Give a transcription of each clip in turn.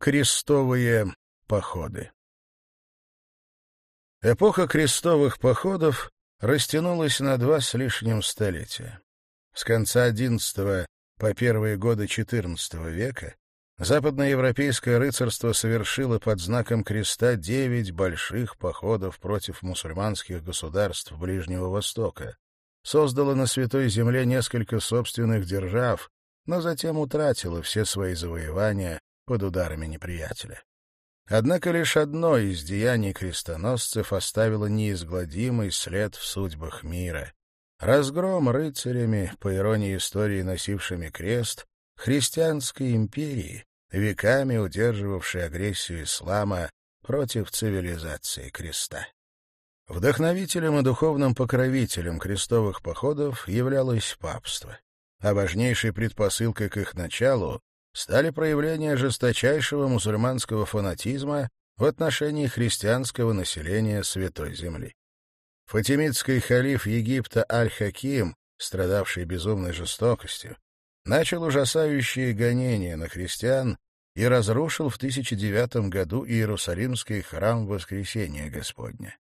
Крестовые походы Эпоха крестовых походов растянулась на два с лишним столетия. С конца XI по первые годы XIV века западноевропейское рыцарство совершило под знаком креста девять больших походов против мусульманских государств Ближнего Востока, создало на Святой Земле несколько собственных держав, но затем утратило все свои завоевания под ударами неприятеля. Однако лишь одно из деяний крестоносцев оставило неизгладимый след в судьбах мира. Разгром рыцарями, по иронии истории носившими крест, христианской империи, веками удерживавшей агрессию ислама против цивилизации креста. Вдохновителем и духовным покровителем крестовых походов являлось папство, а важнейшей предпосылкой к их началу стали проявления жесточайшего мусульманского фанатизма в отношении христианского населения Святой Земли. Фатимидский халиф Египта Аль-Хаким, страдавший безумной жестокостью, начал ужасающие гонения на христиан и разрушил в 1009 году Иерусалимский храм Воскресения Господня.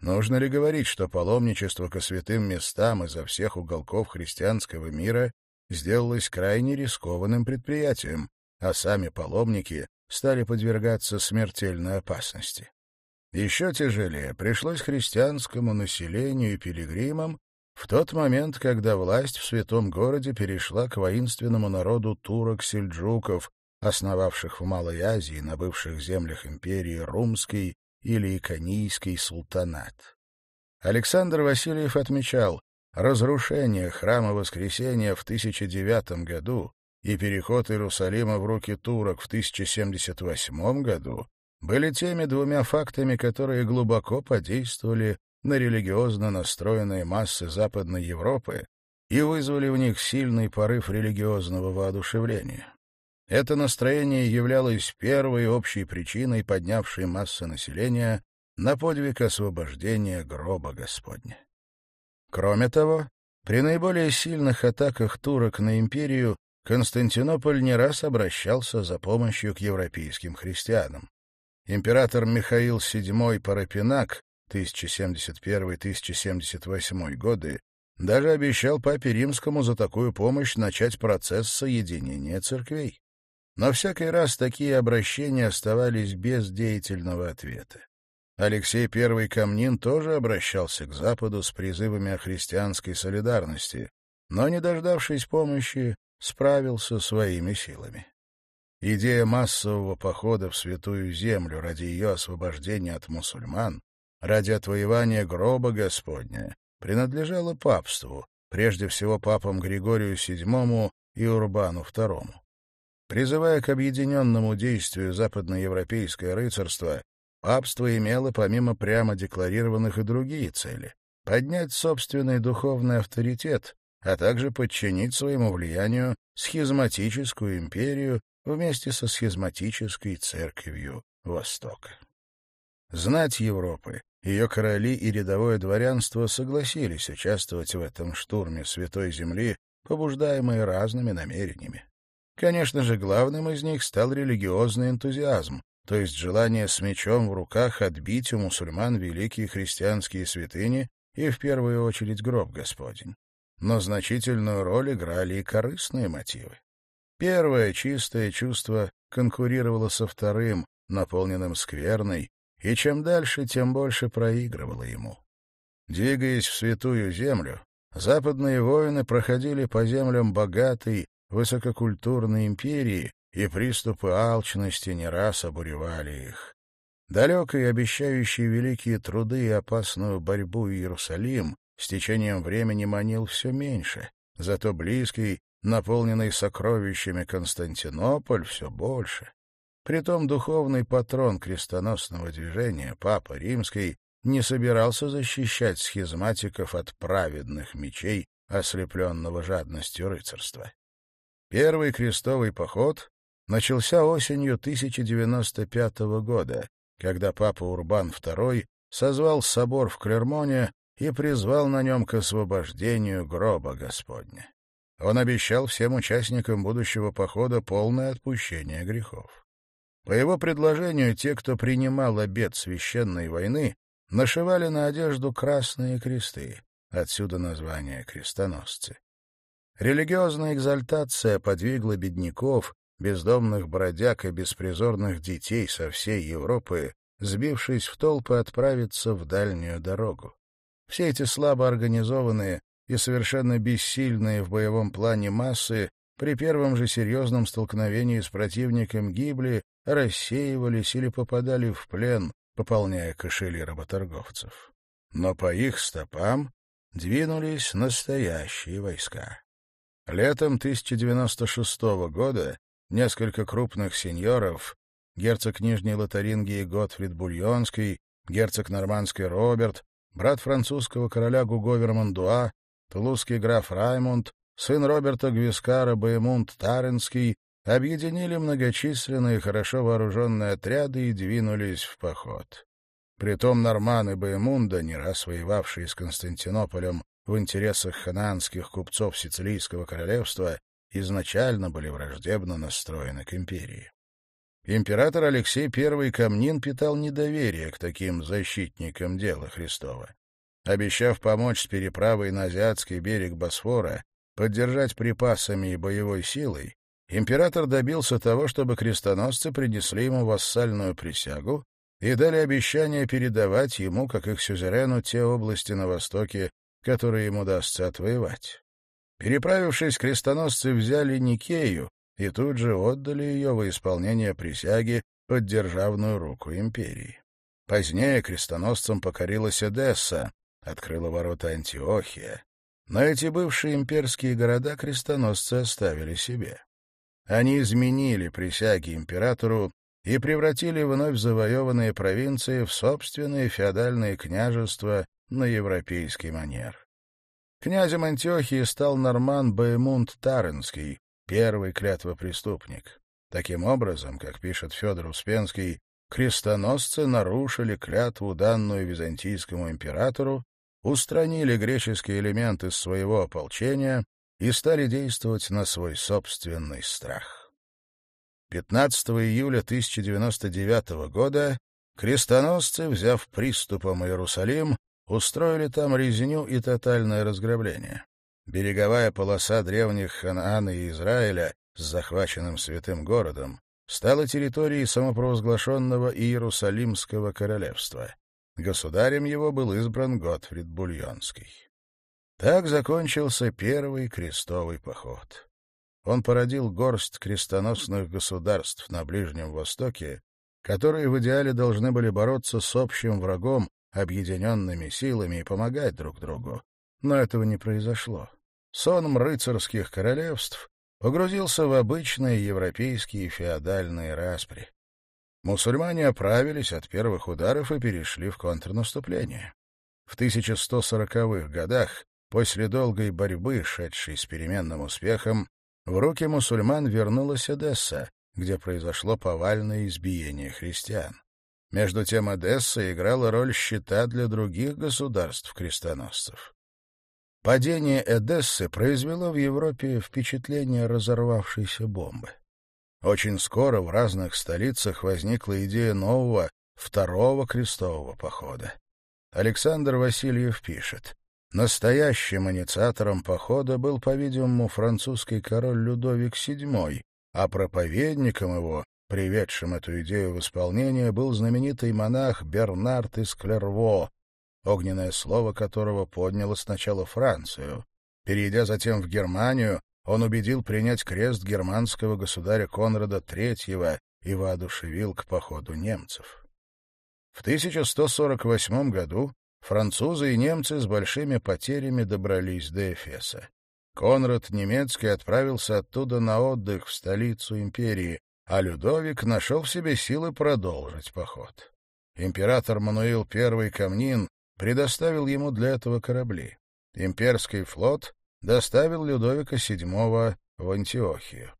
Нужно ли говорить, что паломничество ко святым местам изо всех уголков христианского мира сделалось крайне рискованным предприятием, а сами паломники стали подвергаться смертельной опасности. Еще тяжелее пришлось христианскому населению и пилигримам в тот момент, когда власть в святом городе перешла к воинственному народу турок-сельджуков, основавших в Малой Азии на бывших землях империи Румский или Иконийский султанат. Александр Васильев отмечал, разрушение храма Воскресения в 1009 году и переход Иерусалима в руки турок в 1078 году были теми двумя фактами, которые глубоко подействовали на религиозно настроенные массы Западной Европы и вызвали в них сильный порыв религиозного воодушевления. Это настроение являлось первой общей причиной поднявшей массы населения на подвиг освобождения гроба Господня. Кроме того, при наиболее сильных атаках турок на империю Константинополь не раз обращался за помощью к европейским христианам. Император Михаил VII Парапинак 1071-1078 годы даже обещал папе римскому за такую помощь начать процесс соединения церквей. Но всякий раз такие обращения оставались без деятельного ответа. Алексей I Камнин тоже обращался к Западу с призывами о христианской солидарности, но, не дождавшись помощи, справился своими силами. Идея массового похода в Святую Землю ради ее освобождения от мусульман, ради отвоевания гроба Господня, принадлежала папству, прежде всего папам Григорию VII и Урбану II. Призывая к объединенному действию западноевропейское рыцарство, Папство имело, помимо прямо декларированных, и другие цели — поднять собственный духовный авторитет, а также подчинить своему влиянию схизматическую империю вместе со схизматической церковью Востока. Знать Европы, ее короли и рядовое дворянство согласились участвовать в этом штурме Святой Земли, побуждаемые разными намерениями. Конечно же, главным из них стал религиозный энтузиазм, то есть желание с мечом в руках отбить у мусульман великие христианские святыни и, в первую очередь, гроб Господень. Но значительную роль играли и корыстные мотивы. Первое чистое чувство конкурировало со вторым, наполненным скверной, и чем дальше, тем больше проигрывало ему. Двигаясь в святую землю, западные воины проходили по землям богатой, высококультурной империи, и приступы алчности не раз обуревали их. Далекие, обещающие великие труды и опасную борьбу Иерусалим с течением времени манил все меньше, зато близкий, наполненный сокровищами Константинополь, все больше. Притом духовный патрон крестоносного движения, Папа Римский, не собирался защищать схизматиков от праведных мечей, ослепленного жадностью рыцарства. Первый крестовый поход начался осенью 1095 года, когда папа Урбан II созвал собор в Клермоне и призвал на нем к освобождению гроба Господня. Он обещал всем участникам будущего похода полное отпущение грехов. По его предложению, те, кто принимал обет священной войны, нашивали на одежду красные кресты, отсюда название крестоносцы. Религиозная экзальтация подвигла бедняков, бездомных бродяг и беспризорных детей со всей Европы, сбившись в толпы, отправиться в дальнюю дорогу. Все эти слабо организованные и совершенно бессильные в боевом плане массы при первом же серьезном столкновении с противником гибли, рассеивались или попадали в плен, пополняя кошели работорговцев. Но по их стопам двинулись настоящие войска. Летом 1096 года несколько крупных сеньоров, герцог Нижней Лотарингии Готфрид Бульонский, герцог Нормандский Роберт, брат французского короля Гуго Вермандуа, тулузский граф Раймонд, сын Роберта Гвискара Боемунд Таренский, объединили многочисленные хорошо вооруженные отряды и двинулись в поход. Притом норманы Боемунда, не раз воевавшие с Константинополем в интересах ханаанских купцов Сицилийского королевства, изначально были враждебно настроены к империи. Император Алексей I Камнин питал недоверие к таким защитникам дела Христова. Обещав помочь с переправой на азиатский берег Босфора, поддержать припасами и боевой силой, император добился того, чтобы крестоносцы принесли ему вассальную присягу и дали обещание передавать ему, как их сюзерену, те области на востоке, которые ему удастся отвоевать. Переправившись, крестоносцы взяли Никею и тут же отдали ее во исполнение присяги под державную руку империи. Позднее крестоносцам покорилась Эдесса, открыла ворота Антиохия. Но эти бывшие имперские города крестоносцы оставили себе. Они изменили присяги императору и превратили вновь завоеванные провинции в собственные феодальные княжества на европейский манер. Князем Антиохии стал норман Баймунд Таренский, первый клятвопреступник. Таким образом, как пишет Федор Успенский, крестоносцы нарушили клятву, данную византийскому императору, устранили греческий элемент из своего ополчения и стали действовать на свой собственный страх. 15 июля 1099 года крестоносцы, взяв приступом Иерусалим, устроили там резню и тотальное разграбление. Береговая полоса древних Ханаана и Израиля с захваченным святым городом стала территорией самопровозглашенного Иерусалимского королевства. Государем его был избран Готфрид Бульонский. Так закончился первый крестовый поход. Он породил горсть крестоносных государств на Ближнем Востоке, которые в идеале должны были бороться с общим врагом объединенными силами и помогать друг другу. Но этого не произошло. Сонм рыцарских королевств погрузился в обычные европейские феодальные распри. Мусульмане оправились от первых ударов и перешли в контрнаступление. В 1140-х годах, после долгой борьбы, шедшей с переменным успехом, в руки мусульман вернулась Одесса, где произошло повальное избиение христиан. Между тем Одесса играла роль щита для других государств-крестоносцев. Падение Эдессы произвело в Европе впечатление разорвавшейся бомбы. Очень скоро в разных столицах возникла идея нового, второго крестового похода. Александр Васильев пишет, «Настоящим инициатором похода был, по-видимому, французский король Людовик VII, а проповедником его Приведшим эту идею в исполнение был знаменитый монах Бернард из Клерво, огненное слово которого подняло сначала Францию. Перейдя затем в Германию, он убедил принять крест германского государя Конрада III и воодушевил к походу немцев. В 1148 году французы и немцы с большими потерями добрались до Эфеса. Конрад немецкий отправился оттуда на отдых в столицу империи, а Людовик нашел в себе силы продолжить поход. Император Мануил I Камнин предоставил ему для этого корабли. Имперский флот доставил Людовика VII в Антиохию.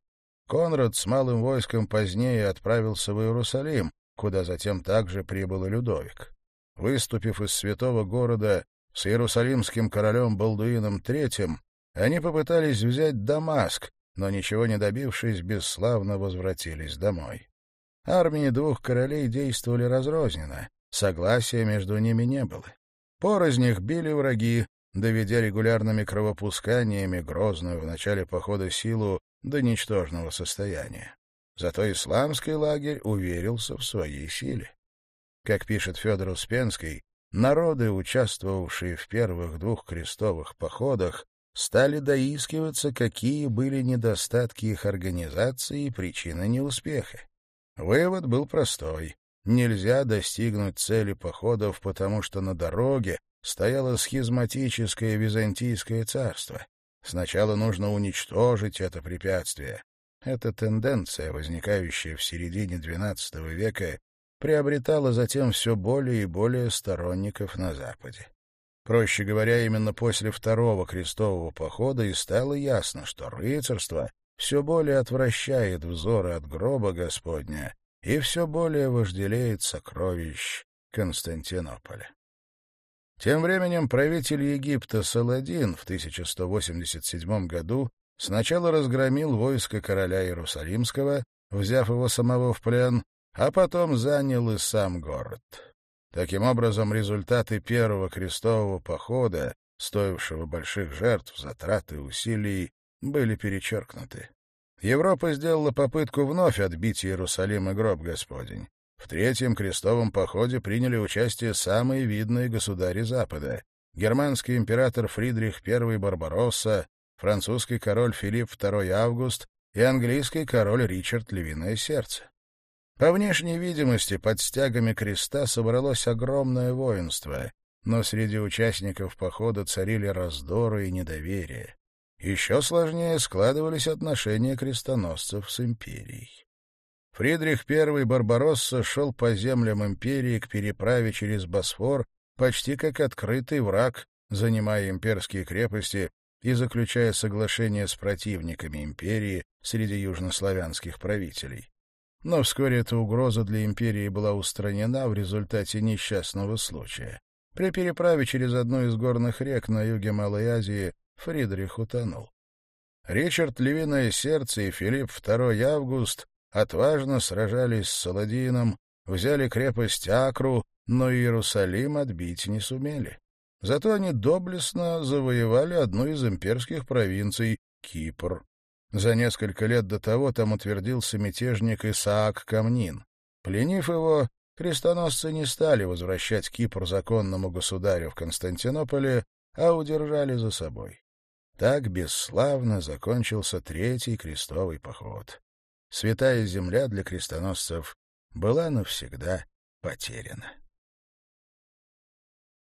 Конрад с малым войском позднее отправился в Иерусалим, куда затем также прибыл Людовик. Выступив из святого города с иерусалимским королем Балдуином III, они попытались взять Дамаск, но, ничего не добившись, бесславно возвратились домой. Армии двух королей действовали разрозненно, согласия между ними не было. Порознях били враги, доведя регулярными кровопусканиями грозную в начале похода силу до ничтожного состояния. Зато исламский лагерь уверился в своей силе. Как пишет Федор Успенский, народы, участвовавшие в первых двух крестовых походах, стали доискиваться, какие были недостатки их организации и причины неуспеха. Вывод был простой. Нельзя достигнуть цели походов, потому что на дороге стояло схизматическое византийское царство. Сначала нужно уничтожить это препятствие. Эта тенденция, возникающая в середине XII века, приобретала затем все более и более сторонников на Западе. Проще говоря, именно после второго крестового похода и стало ясно, что рыцарство все более отвращает взоры от гроба Господня и все более вожделеет сокровищ Константинополя. Тем временем правитель Египта Саладин в 1187 году сначала разгромил войско короля Иерусалимского, взяв его самого в плен, а потом занял и сам город. Таким образом, результаты первого крестового похода, стоившего больших жертв, затрат и усилий, были перечеркнуты. Европа сделала попытку вновь отбить Иерусалим и гроб Господень. В третьем крестовом походе приняли участие самые видные государи Запада — германский император Фридрих I Барбаросса, французский король Филипп II Август и английский король Ричард Львиное Сердце. По внешней видимости, под стягами креста собралось огромное воинство, но среди участников похода царили раздоры и недоверие. Еще сложнее складывались отношения крестоносцев с империей. Фридрих I Барбаросса шел по землям империи к переправе через Босфор почти как открытый враг, занимая имперские крепости и заключая соглашения с противниками империи среди южнославянских правителей но вскоре эта угроза для империи была устранена в результате несчастного случая. При переправе через одну из горных рек на юге Малой Азии Фридрих утонул. Ричард Львиное Сердце и Филипп II Август отважно сражались с Саладином, взяли крепость Акру, но Иерусалим отбить не сумели. Зато они доблестно завоевали одну из имперских провинций — Кипр. За несколько лет до того там утвердился мятежник Исаак Камнин. Пленив его, крестоносцы не стали возвращать Кипр законному государю в Константинополе, а удержали за собой. Так бесславно закончился Третий крестовый поход. Святая земля для крестоносцев была навсегда потеряна.